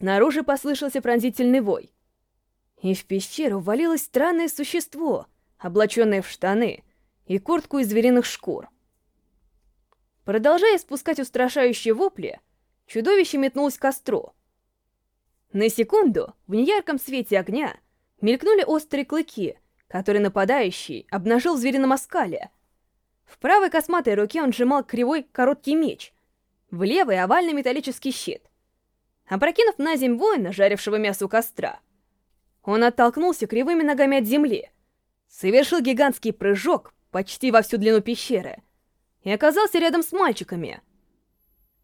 снаружи послышался пронзительный вой. И в пещеру ввалилось странное существо, облаченное в штаны и куртку из звериных шкур. Продолжая спускать устрашающие вопли, чудовище метнулось к костру. На секунду в неярком свете огня мелькнули острые клыки, которые нападающий обнажил в зверином оскале. В правой косматой руке он сжимал кривой короткий меч, в левой — овальный металлический щит. Опрокинув на земь воина, жарившего мясо у костра, он оттолкнулся кривыми ногами от земли, совершил гигантский прыжок почти во всю длину пещеры и оказался рядом с мальчиками.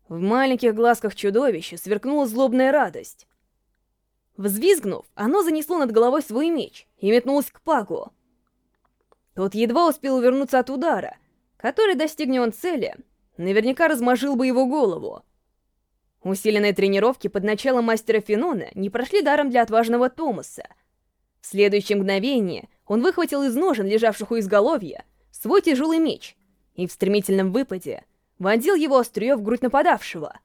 В маленьких глазках чудовища сверкнула злобная радость. Взвизгнув, оно занесло над головой свой меч и метнулось к Пагу. Тот едва успел увернуться от удара, который, достигнет он цели, наверняка размажил бы его голову. Усиленные тренировки под началом мастера Фенона не прошли даром для отважного Томаса. В следующее мгновение он выхватил из ножен, лежавших у изголовья, свой тяжелый меч и в стремительном выпаде вонзил его острие в грудь нападавшего.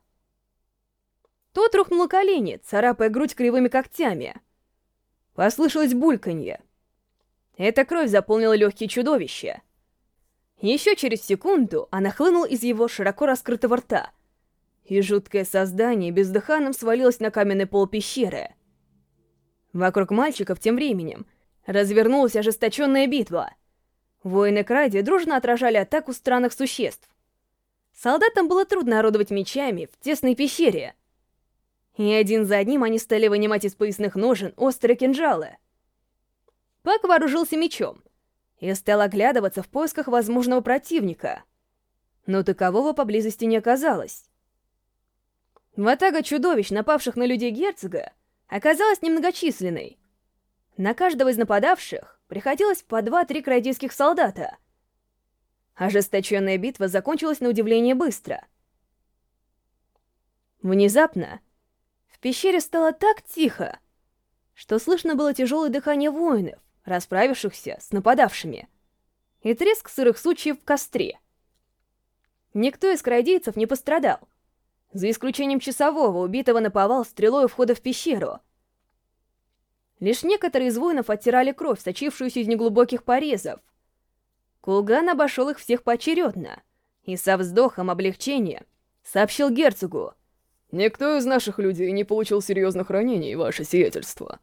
Тот рухнул колени, царапая грудь кривыми когтями. Послышалось бульканье. Эта кровь заполнила легкие чудовища. Еще через секунду она хлынула из его широко раскрытого рта, и жуткое создание бездыханным свалилось на каменный пол пещеры. Вокруг мальчиков тем временем развернулась ожесточенная битва. Воины Кради дружно отражали атаку странных существ. Солдатам было трудно орудовать мечами в тесной пещере. И один за одним они стали вынимать из поясных ножен острые кинжалы. Пак вооружился мечом и стал оглядываться в поисках возможного противника. Но такового поблизости не оказалось. Ватага чудовищ, напавших на людей герцога, оказалась немногочисленной. На каждого из нападавших приходилось по два-три крайдийских солдата. Ожесточенная битва закончилась на удивление быстро. Внезапно в пещере стало так тихо, что слышно было тяжелое дыхание воинов, расправившихся с нападавшими, и треск сырых сучьев в костре. Никто из крайдейцев не пострадал, за исключением часового, убитого наповал стрелой у входа в пещеру. Лишь некоторые из воинов оттирали кровь, сочившуюся из неглубоких порезов. Кулган обошел их всех поочередно и со вздохом облегчения сообщил герцогу. «Никто из наших людей не получил серьезных ранений, ваше сиятельство».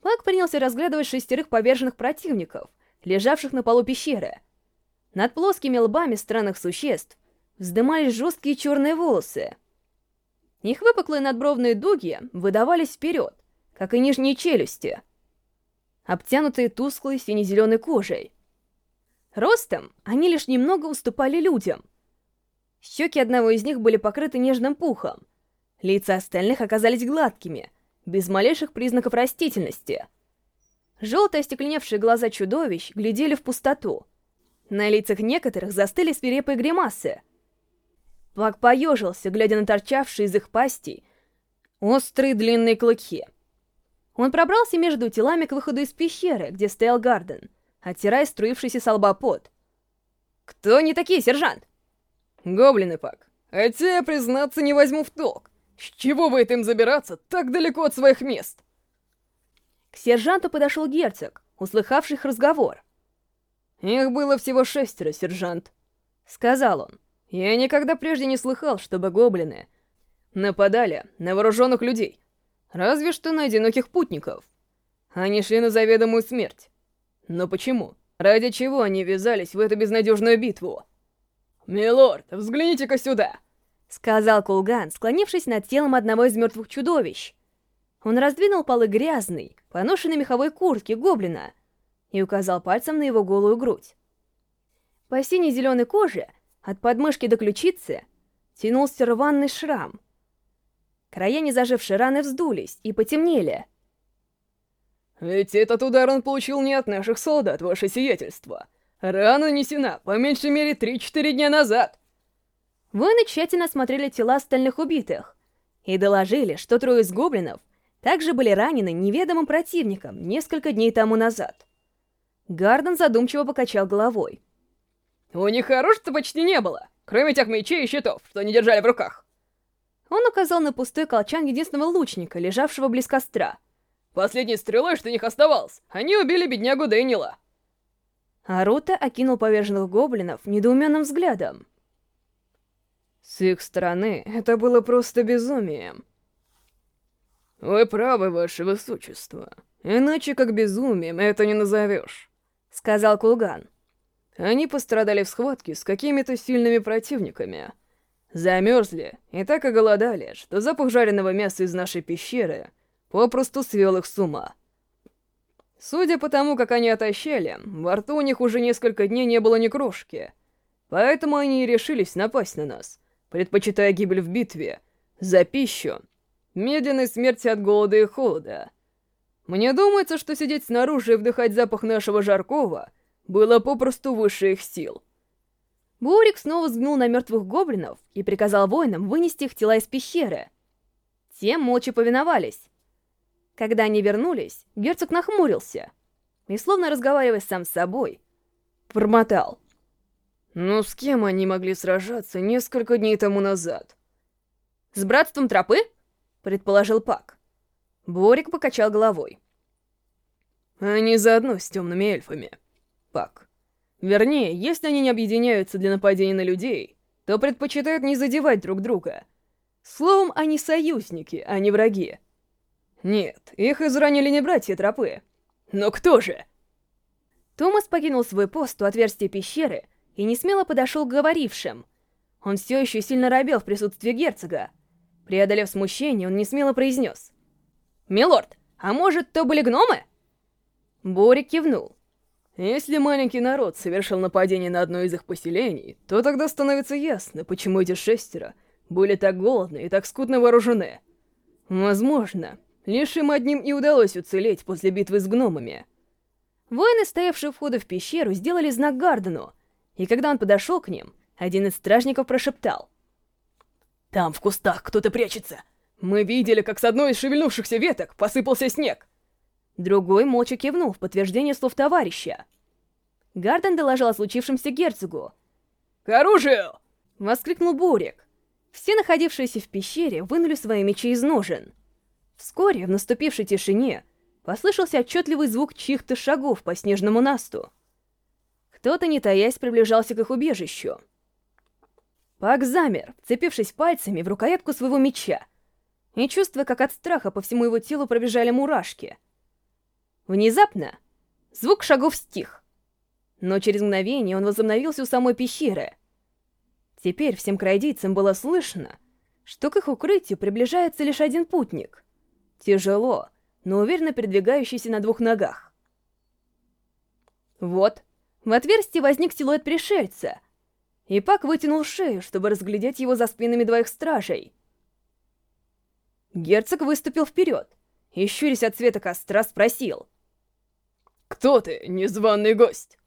Пак принялся разглядывать шестерых поверженных противников, лежавших на полу пещеры. Над плоскими лбами странных существ вздымались жесткие черные волосы. Их выпуклые надбровные дуги выдавались вперед, как и нижние челюсти, обтянутые тусклой сине-зеленой кожей. Ростом они лишь немного уступали людям. Щеки одного из них были покрыты нежным пухом, лица остальных оказались гладкими, без малейших признаков растительности. Желтые остекленевшие глаза чудовищ глядели в пустоту. На лицах некоторых застыли свирепые гримасы — Пак поежился, глядя на торчавшие из их пастей острые длинные клыки. Он пробрался между телами к выходу из пещеры, где стоял Гарден, оттирая струившийся со лба пот. «Кто они такие, сержант?» «Гоблины, Пак. Хотя я, признаться, не возьму в толк. С чего вы им забираться так далеко от своих мест?» К сержанту подошел герцог, услыхавший их разговор. «Их было всего шестеро, сержант», — сказал он. Я никогда прежде не слыхал, чтобы гоблины нападали на вооруженных людей. Разве что на одиноких путников. Они шли на заведомую смерть. Но почему? Ради чего они ввязались в эту безнадежную битву? «Милорд, взгляните-ка сюда!» — сказал Кулган, склонившись над телом одного из мертвых чудовищ. Он раздвинул полы грязной, поношенной меховой куртки гоблина и указал пальцем на его голую грудь. По сине-зеленой коже — от подмышки до ключицы тянулся рваный шрам. Края незажившей раны вздулись и потемнели. «Ведь этот удар он получил не от наших солдат, ваше сиятельство. Рана нанесена, по меньшей мере, 3-4 дня назад». Воины тщательно осмотрели тела остальных убитых и доложили, что трое из гоблинов также были ранены неведомым противником несколько дней тому назад. Гарден задумчиво покачал головой. У них оружия почти не было, кроме тех мечей и щитов, что они держали в руках. Он указал на пустой колчан единственного лучника, лежавшего близ костра. «Последней стрелой, что них оставалось, они убили беднягу Дэниела!» Арута окинул поверженных гоблинов недоуменным взглядом. С их стороны это было просто безумием. «Вы правы, ваше высочество. Иначе как безумием это не назовешь», — сказал Кулган. «Они пострадали в схватке с какими-то сильными противниками. Замерзли и так оголодали, что запах жареного мяса из нашей пещеры попросту свел их с ума. Судя по тому, как они отощали, во рту у них уже несколько дней не было ни крошки, поэтому они и решились напасть на нас, предпочитая гибель в битве, за пищу, медленной смерти от голода и холода. Мне думается, что сидеть снаружи и вдыхать запах нашего жаркого было попросту выше их сил. Бурик снова взглянул на мертвых гоблинов и приказал воинам вынести их тела из пещеры. Те молча повиновались. Когда они вернулись, герцог нахмурился и, словно разговаривая сам с собой, промотал. «Ну с кем они могли сражаться несколько дней тому назад?» «С братством тропы?» — предположил Пак. Борик покачал головой. «Они заодно с темными эльфами, Пак. Вернее, если они не объединяются для нападения на людей, то предпочитают не задевать друг друга. Словом, они союзники, а не враги. Нет, их изранили не братья тропы. Но кто же? Томас покинул свой пост у отверстия пещеры и не смело подошел к говорившим. Он все еще сильно робел в присутствии герцога. Преодолев смущение, он не смело произнес. «Милорд, а может, то были гномы?» Борик кивнул. Если маленький народ совершил нападение на одно из их поселений, то тогда становится ясно, почему эти шестеро были так голодны и так скудно вооружены. Возможно, лишь им одним и удалось уцелеть после битвы с гномами. Воины, стоявшие у входа в пещеру, сделали знак Гардену, и когда он подошел к ним, один из стражников прошептал. «Там в кустах кто-то прячется. Мы видели, как с одной из шевельнувшихся веток посыпался снег. Другой молча кивнул в подтверждение слов товарища. Гарден доложил о случившемся герцогу. «К оружию!» — воскликнул Бурик. Все находившиеся в пещере вынули свои мечи из ножен. Вскоре, в наступившей тишине, послышался отчетливый звук чьих-то шагов по снежному насту. Кто-то, не таясь, приближался к их убежищу. Пак замер, вцепившись пальцами в рукоятку своего меча, и чувствуя, как от страха по всему его телу пробежали мурашки — Внезапно звук шагов стих, но через мгновение он возобновился у самой пещеры. Теперь всем крайдийцам было слышно, что к их укрытию приближается лишь один путник. Тяжело, но уверенно передвигающийся на двух ногах. Вот, в отверстии возник силуэт пришельца, и Пак вытянул шею, чтобы разглядеть его за спинами двоих стражей. Герцог выступил вперед и, щурясь от света костра, спросил — «Кто ты, незваный гость?»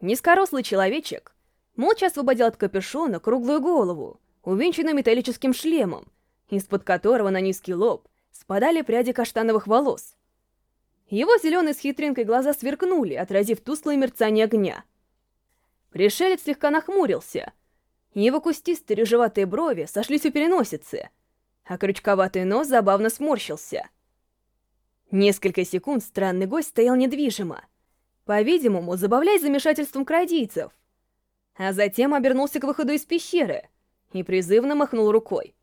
Низкорослый человечек молча освободил от капюшона круглую голову, увенчанную металлическим шлемом, из-под которого на низкий лоб спадали пряди каштановых волос. Его зеленые с хитринкой глаза сверкнули, отразив тусклое мерцание огня. Пришелец слегка нахмурился. Его кустистые рыжеватые брови сошлись у переносицы, а крючковатый нос забавно сморщился — Несколько секунд странный гость стоял недвижимо, по-видимому, забавляясь замешательством крадийцев, а затем обернулся к выходу из пещеры и призывно махнул рукой.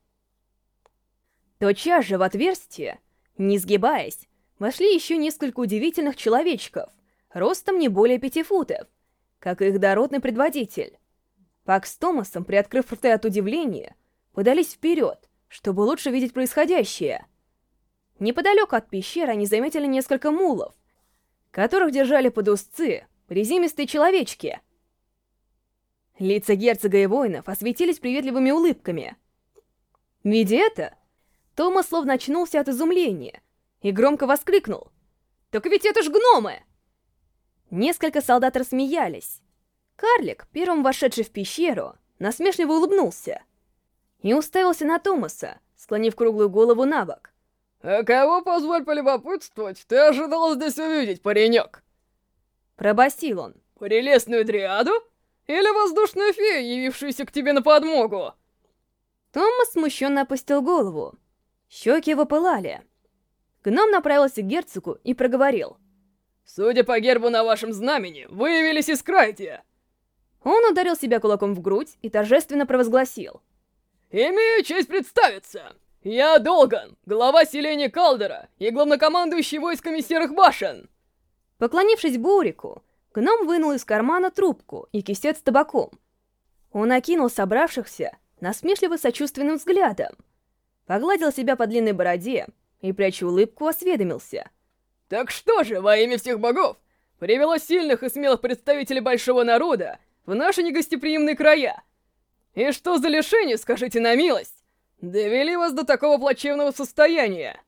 Тотчас же в отверстие, не сгибаясь, вошли еще несколько удивительных человечков, ростом не более пяти футов, как их дородный предводитель. Пак с Томасом, приоткрыв рты от удивления, подались вперед, чтобы лучше видеть происходящее — Неподалеку от пещеры они заметили несколько мулов, которых держали под узцы приземистые человечки. Лица герцога и воинов осветились приветливыми улыбками. Видя это, Томас словно очнулся от изумления и громко воскликнул. «Так ведь это ж гномы!» Несколько солдат рассмеялись. Карлик, первым вошедший в пещеру, насмешливо улыбнулся и уставился на Томаса, склонив круглую голову на бок. «А кого, позволь полюбопытствовать, ты ожидал здесь увидеть, паренек?» Пробасил он. «Прелестную дриаду? Или воздушную фею, явившуюся к тебе на подмогу?» Томас смущенно опустил голову. Щеки его пылали. Гном направился к герцогу и проговорил. «Судя по гербу на вашем знамени, вы явились из Крайтия!» Он ударил себя кулаком в грудь и торжественно провозгласил. «Имею честь представиться! Я Долган, глава селения Калдера и главнокомандующий войсками Серых Башен!» Поклонившись Бурику, гном вынул из кармана трубку и кисет с табаком. Он окинул собравшихся насмешливо-сочувственным взглядом, погладил себя по длинной бороде и, пряча улыбку, осведомился. «Так что же, во имя всех богов, привело сильных и смелых представителей большого народа в наши негостеприимные края? И что за лишение, скажите на милость, довели вас до такого плачевного состояния?»